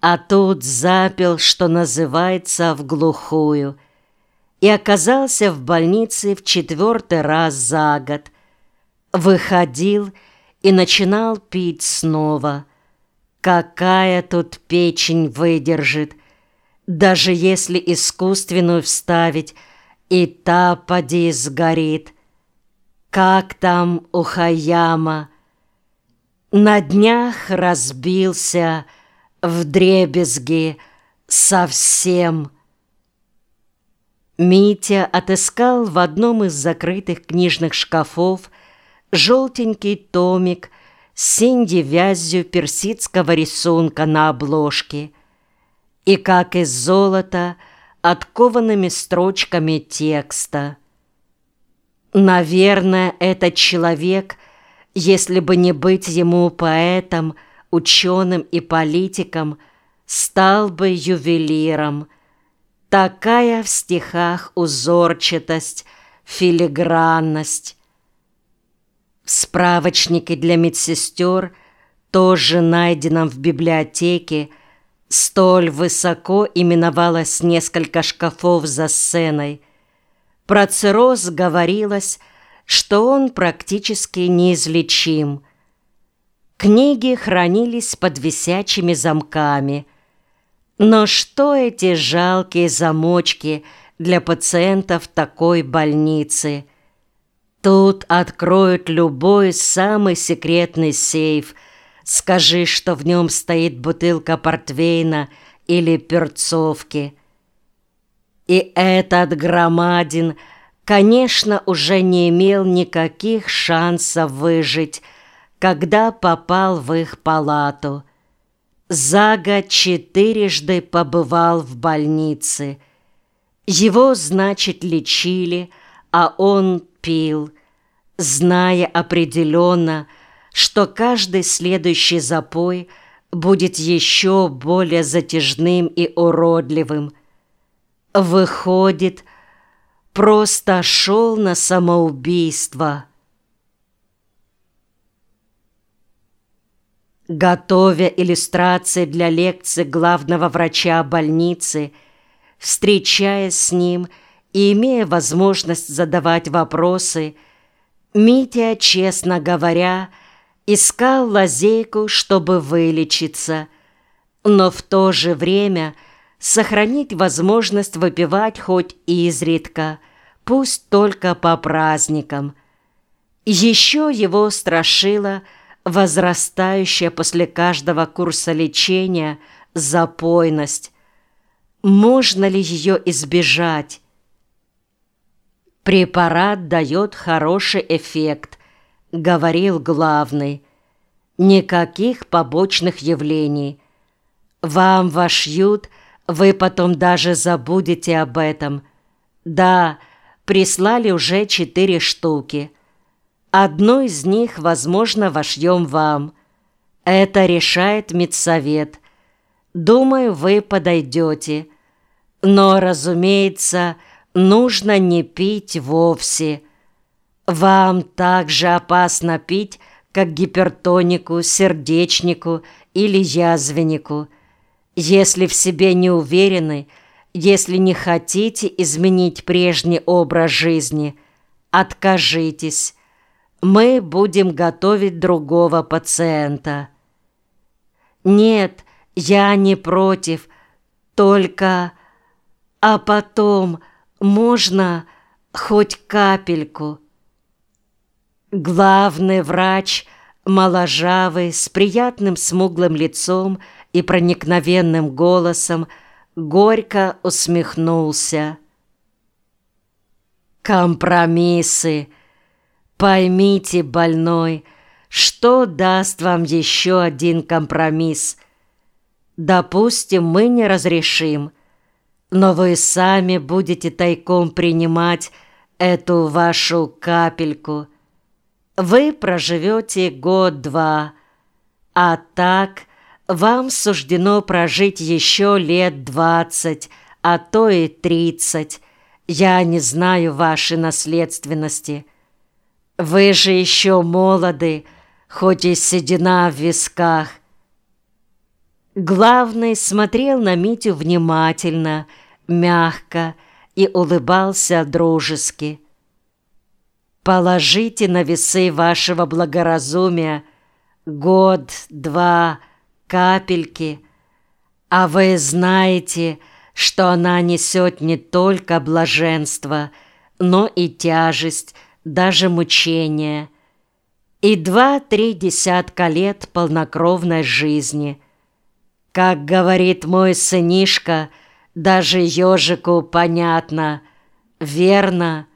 а тут запил, что называется, в глухую, и оказался в больнице в четвертый раз за год. Выходил и начинал пить снова. Какая тут печень выдержит, даже если искусственную вставить, и та поди сгорит. Как там у Хаяма? На днях разбился в дребезги совсем. Митя отыскал в одном из закрытых книжных шкафов желтенький томик с синей вязью персидского рисунка на обложке и, как из золота, откованными строчками текста. Наверное, этот человек, если бы не быть ему поэтом, ученым и политиком, стал бы ювелиром. Такая в стихах узорчатость, филигранность. В справочнике для медсестер, тоже найденном в библиотеке, столь высоко именовалось несколько шкафов за сценой. Про цирроз говорилось, что он практически неизлечим. Книги хранились под висячими замками. Но что эти жалкие замочки для пациентов такой больницы? Тут откроют любой самый секретный сейф. Скажи, что в нем стоит бутылка портвейна или перцовки. И этот громадин, конечно, уже не имел никаких шансов выжить, когда попал в их палату. За год четырежды побывал в больнице. Его, значит, лечили, а он пил, зная определенно, что каждый следующий запой будет еще более затяжным и уродливым. Выходит, просто шел на самоубийство. Готовя иллюстрации для лекции главного врача больницы, встречаясь с ним и имея возможность задавать вопросы, Митя, честно говоря, искал лазейку, чтобы вылечиться, но в то же время сохранить возможность выпивать хоть изредка, пусть только по праздникам. Еще его страшило – возрастающая после каждого курса лечения запойность. Можно ли ее избежать? Препарат дает хороший эффект, говорил главный. Никаких побочных явлений. Вам вошьют, вы потом даже забудете об этом. Да, прислали уже четыре штуки – Одну из них, возможно, вошьем вам. Это решает медсовет. Думаю, вы подойдете. Но, разумеется, нужно не пить вовсе. Вам так же опасно пить, как гипертонику, сердечнику или язвеннику. Если в себе не уверены, если не хотите изменить прежний образ жизни, откажитесь мы будем готовить другого пациента. Нет, я не против, только... А потом можно хоть капельку. Главный врач, моложавый, с приятным смуглым лицом и проникновенным голосом, горько усмехнулся. «Компромиссы!» Поймите, больной, что даст вам еще один компромисс. Допустим, мы не разрешим, но вы сами будете тайком принимать эту вашу капельку. Вы проживете год-два, а так вам суждено прожить еще лет двадцать, а то и тридцать. Я не знаю вашей наследственности. Вы же еще молоды, хоть и седина в висках. Главный смотрел на Митю внимательно, мягко и улыбался дружески. «Положите на весы вашего благоразумия год, два, капельки, а вы знаете, что она несет не только блаженство, но и тяжесть, даже мучение, и два-три десятка лет полнокровной жизни – как говорит мой сынишка, даже ежику понятно, верно.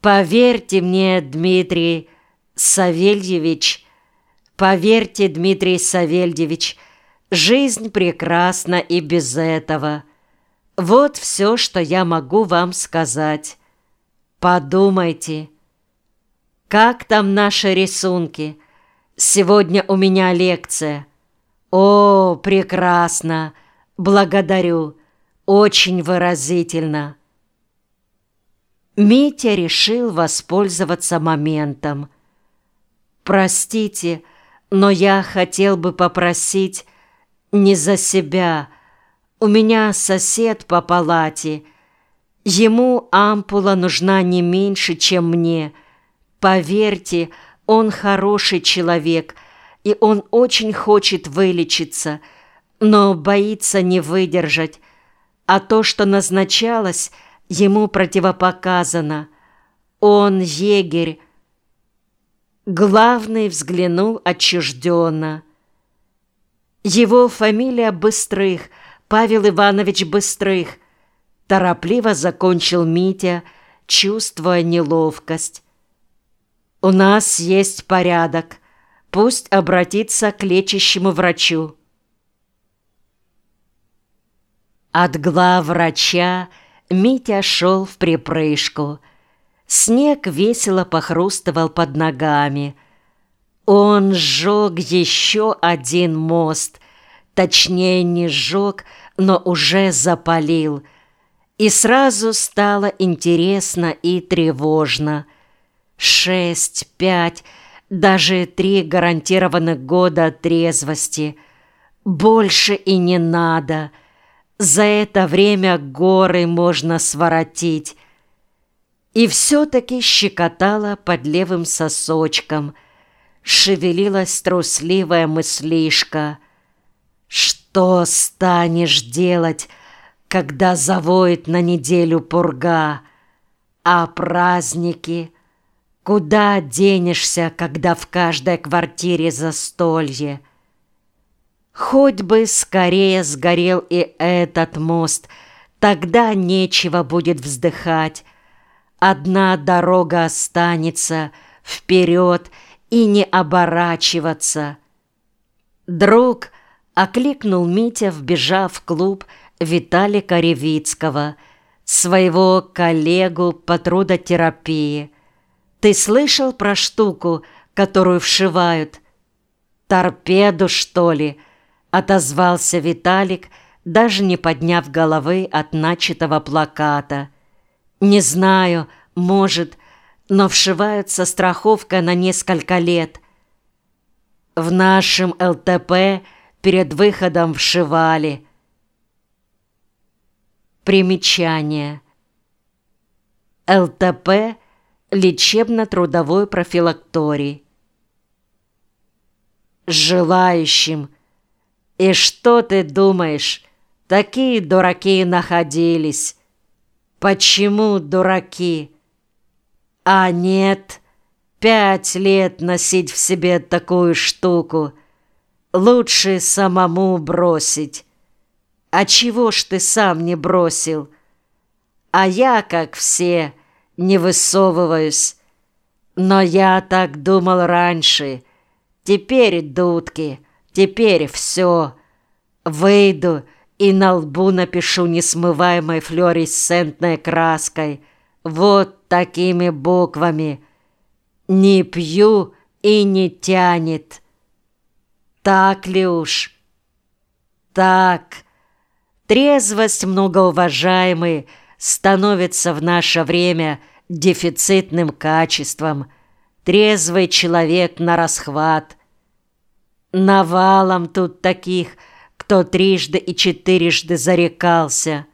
Поверьте мне, Дмитрий Савельевич, поверьте, Дмитрий Савельевич, жизнь прекрасна и без этого. Вот все, что я могу вам сказать. Подумайте, как там наши рисунки? Сегодня у меня лекция – «О, прекрасно! Благодарю! Очень выразительно!» Митя решил воспользоваться моментом. «Простите, но я хотел бы попросить не за себя. У меня сосед по палате. Ему ампула нужна не меньше, чем мне. Поверьте, он хороший человек» и он очень хочет вылечиться, но боится не выдержать, а то, что назначалось, ему противопоказано. Он егерь. Главный взглянул отчужденно. Его фамилия Быстрых, Павел Иванович Быстрых. Торопливо закончил Митя, чувствуя неловкость. «У нас есть порядок», Пусть обратится к лечащему врачу. От главврача Митя шел в припрыжку. Снег весело похрустывал под ногами. Он сжег еще один мост, точнее не сжег, но уже запалил. И сразу стало интересно и тревожно. Шесть, пять, даже три гарантированных года трезвости. Больше и не надо. За это время горы можно своротить. И все-таки щекотала под левым сосочком. Шевелилась трусливая мыслишка. Что станешь делать, когда завоет на неделю пурга? А праздники — Куда денешься, когда в каждой квартире застолье? Хоть бы скорее сгорел и этот мост, тогда нечего будет вздыхать. Одна дорога останется вперед и не оборачиваться. Друг окликнул Митя, вбежав в клуб Виталика Ревицкого, своего коллегу по трудотерапии. Ты слышал про штуку, которую вшивают? Торпеду, что ли? Отозвался Виталик, даже не подняв головы от начатого плаката. Не знаю, может, но вшивают со страховкой на несколько лет. В нашем ЛТП перед выходом вшивали. Примечание. ЛТП – лечебно-трудовой профилакторий. Желающим. И что ты думаешь, такие дураки находились? Почему дураки? А нет, пять лет носить в себе такую штуку. Лучше самому бросить. А чего ж ты сам не бросил? А я, как все, не высовываюсь. Но я так думал раньше. Теперь дудки, теперь все. Выйду и на лбу напишу несмываемой флуоресцентной краской. Вот такими буквами. Не пью и не тянет. Так ли уж? Так. Трезвость, многоуважаемый, становится в наше время дефицитным качеством. Трезвый человек на расхват. Навалом тут таких, кто трижды и четырежды зарекался.